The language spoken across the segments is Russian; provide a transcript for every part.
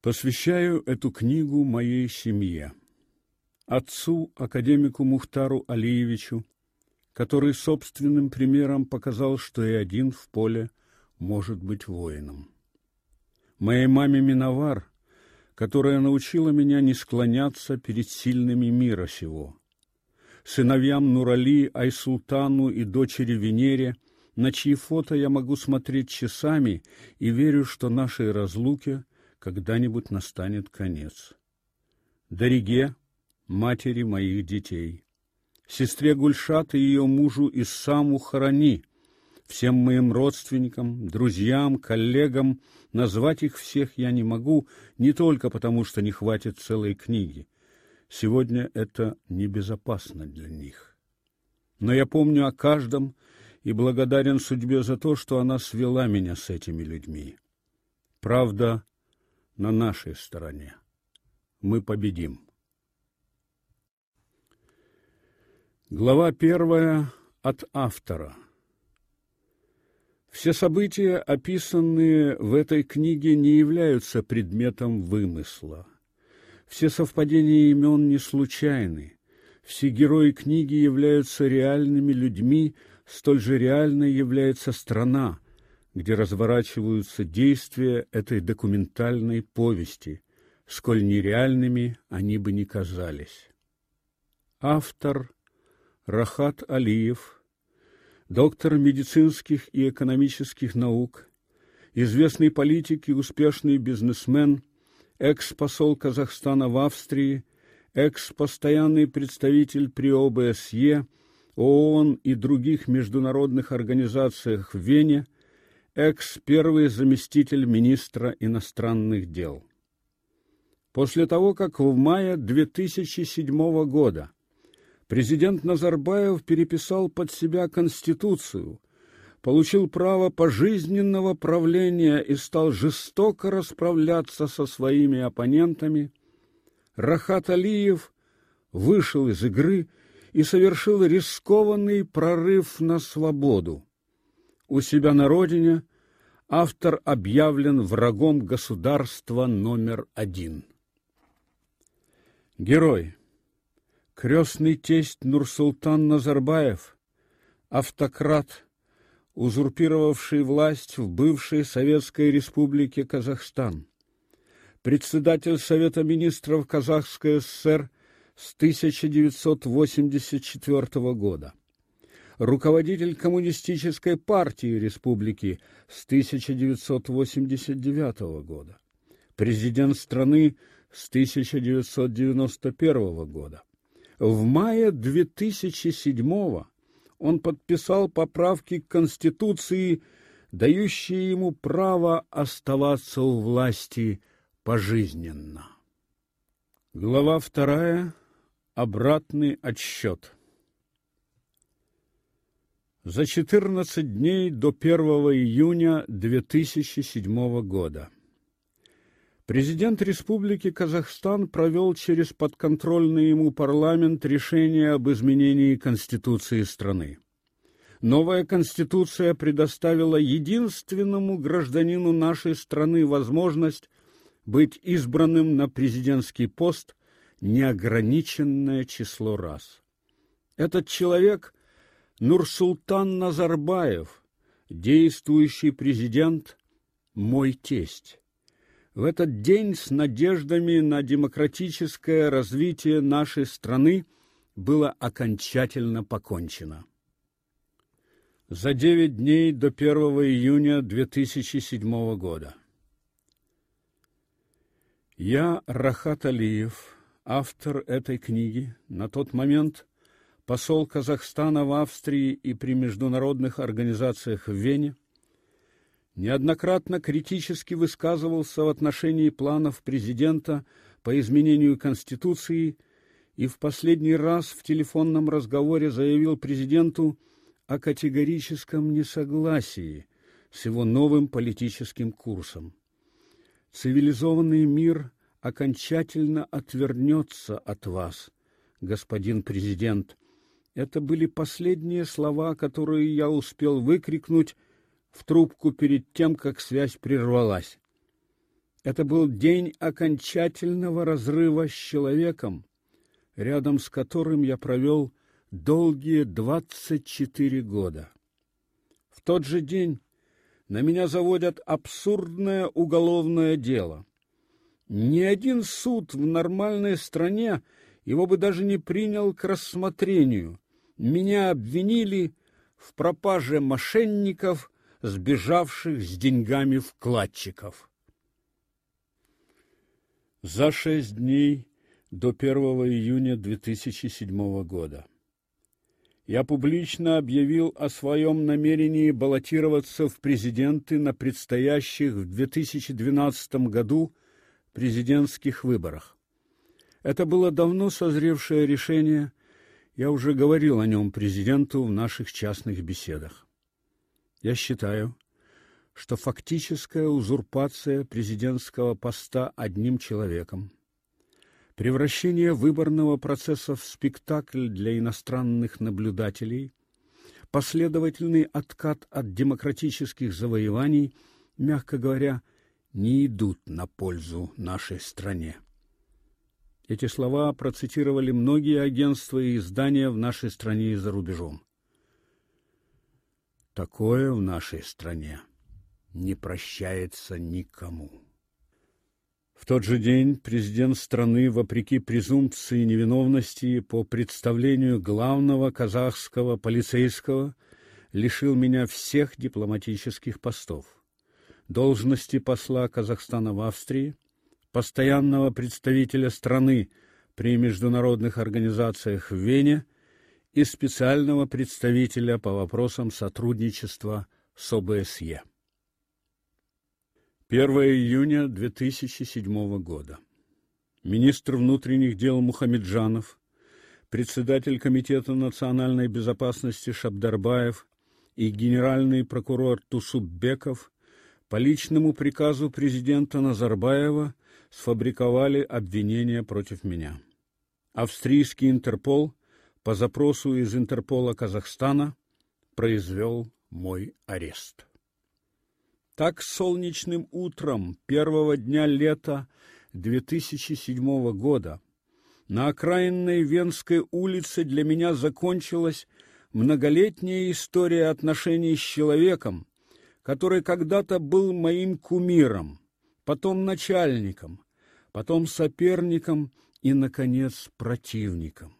Посвящаю эту книгу моей семье. Отцу, академику Мухтару Алиевичу, который собственным примером показал, что и один в поле может быть воином. Моей маме Миновар, которая научила меня не склоняться перед сильными мира сего. Сыновьям Нурали, Айсултану и дочери Венере, на чьи фото я могу смотреть часами и верю, что нашей разлуке когда-нибудь настанет конец. Дариге, матери моих детей, сестре Гульшат и ее мужу Исаму Харани, всем моим родственникам, друзьям, коллегам, назвать их всех я не могу, не только потому, что не хватит целой книги. Сегодня это небезопасно для них. Но я помню о каждом и благодарен судьбе за то, что она свела меня с этими людьми. Правда на нашей стороне. Мы победим. Глава первая от автора. Все события, описанные в этой книге, не являются предметом вымысла. Все совпадения имен не случайны. Все герои книги являются реальными людьми, столь же реальной является страна, где разворачиваются действия этой документальной повести, сколь нереальными они бы ни казались. Автор Рахат Алиев, доктор медицинских и экономических наук, известный политик и успешный бизнесмен, экс-посол Казахстана в Австрии, экс-постоянный представитель при ОБСЕ, ООН и других международных организациях в Вене, экс-первый заместитель министра иностранных дел. После того, как в мае 2007 года Президент Назарбаев переписал под себя конституцию, получил право пожизненного правления и стал жестоко расправляться со своими оппонентами. Рахат Алиев вышел из игры и совершил рискованный прорыв на свободу. У себя на родине автор объявлен врагом государства номер один. Герой. Крестный тесть Нурсултан Назарбаев, автократ, узурпировавший власть в бывшей Советской Республике Казахстан, председатель Совета министров Казахской ССР с 1984 года, руководитель Коммунистической партии республики с 1989 года, президент страны с 1991 года, в мае 2007 он подписал поправки к Конституции, дающие ему право оставаться у власти пожизненно. Глава вторая. Обратный отсчет. За 14 дней до 1 июня 2007 года Президент Республики Казахстан провел через подконтрольный ему парламент решение об изменении конституции страны. Новая конституция предоставила единственному гражданину нашей страны возможность быть избранным на президентский пост неограниченное число раз. Этот человек Нурсултан Назарбаев, действующий президент, мой тесть. В этот день с надеждами на демократическое развитие нашей страны было окончательно покончено. За девять дней до 1 июня 2007 года я Рахат Алиев, автор этой книги, на тот момент посол Казахстана в Австрии и при международных организациях в Вене, неоднократно критически высказывался в отношении планов президента по изменению конституции и в последний раз в телефонном разговоре заявил президенту о категорическом несогласии с его новым политическим курсом. Цивилизованный мир окончательно отвернется от вас, господин президент. Это были последние слова, которые я успел выкрикнуть в трубку перед тем, как связь прервалась. Это был день окончательного разрыва с человеком, рядом с которым я провел долгие двадцать четыре года. В тот же день на меня заводят абсурдное уголовное дело. Ни один суд в нормальной стране его бы даже не принял к рассмотрению. Меня обвинили в пропаже мошенников, сбежавших с деньгами вкладчиков. За шесть дней до 1 июня 2007 года я публично объявил о своем намерении баллотироваться в президенты на предстоящих в 2012 году президентских выборах. Это было давно созревшее решение, я уже говорил о нем президенту в наших частных беседах. Я считаю, что фактическая узурпация президентского поста одним человеком Превращение выборного процесса в спектакль для иностранных наблюдателей, последовательный откат от демократических завоеваний, мягко говоря, не идут на пользу нашей стране. Эти слова процитировали многие агентства и издания в нашей стране и за рубежом. Такое в нашей стране не прощается никому. В тот же день президент страны, вопреки презумпции невиновности по представлению главного казахского полицейского, лишил меня всех дипломатических постов: должности посла Казахстана в Австрии, постоянного представителя страны при международных организациях в Вене и специального представителя по вопросам сотрудничества с ОБСЕ. 1 июня 2007 года. Министр внутренних дел Мухамеджанов, председатель комитета национальной безопасности Шабдарбаев и генеральный прокурор Тусуббеков по личному приказу президента Назарбаева сфабриковали обвинения против меня. Австрийский Интерпол по запросу из Интерпола Казахстана произвел мой арест. Так солнечным утром первого дня лета 2007 года на окраинной Венской улице для меня закончилась многолетняя история отношений с человеком, который когда-то был моим кумиром, потом начальником, потом соперником и наконец противником.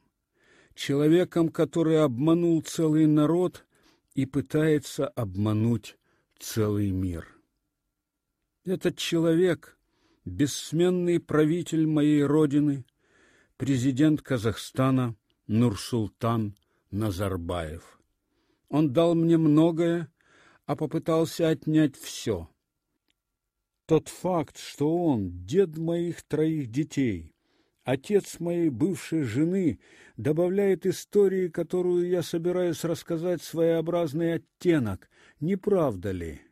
Человеком, который обманул целый народ и пытается обмануть целый мир. Этот человек, бессменный правитель моей родины, президент Казахстана Нурсултан Назарбаев. Он дал мне многое, а попытался отнять все. Тот факт, что он дед моих троих детей, отец моей бывшей жены, добавляет истории, которую я собираюсь рассказать, своеобразный оттенок, не правда ли?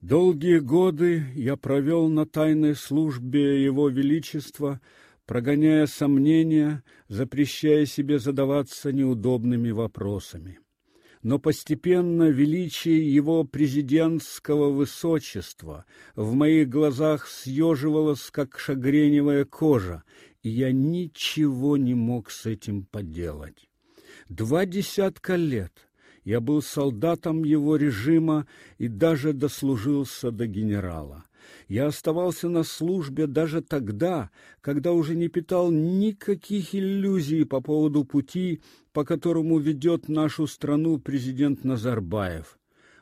Долгие годы я провел на тайной службе Его Величества, прогоняя сомнения, запрещая себе задаваться неудобными вопросами. Но постепенно величие его президентского высочества в моих глазах съеживалось, как шагреневая кожа, и я ничего не мог с этим поделать. Два десятка лет — я был солдатом его режима и даже дослужился до генерала. Я оставался на службе даже тогда, когда уже не питал никаких иллюзий по поводу пути, по которому ведет нашу страну президент Назарбаев.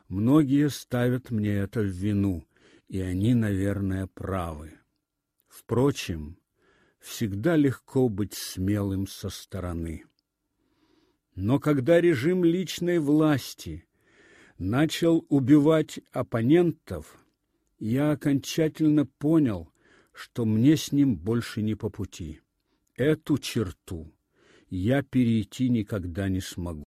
Многие ставят мне это в вину, и они, наверное, правы. Впрочем, всегда легко быть смелым со стороны. Но когда режим личной власти начал убивать оппонентов, я окончательно понял, что мне с ним больше не по пути. Эту черту я перейти никогда не смогу.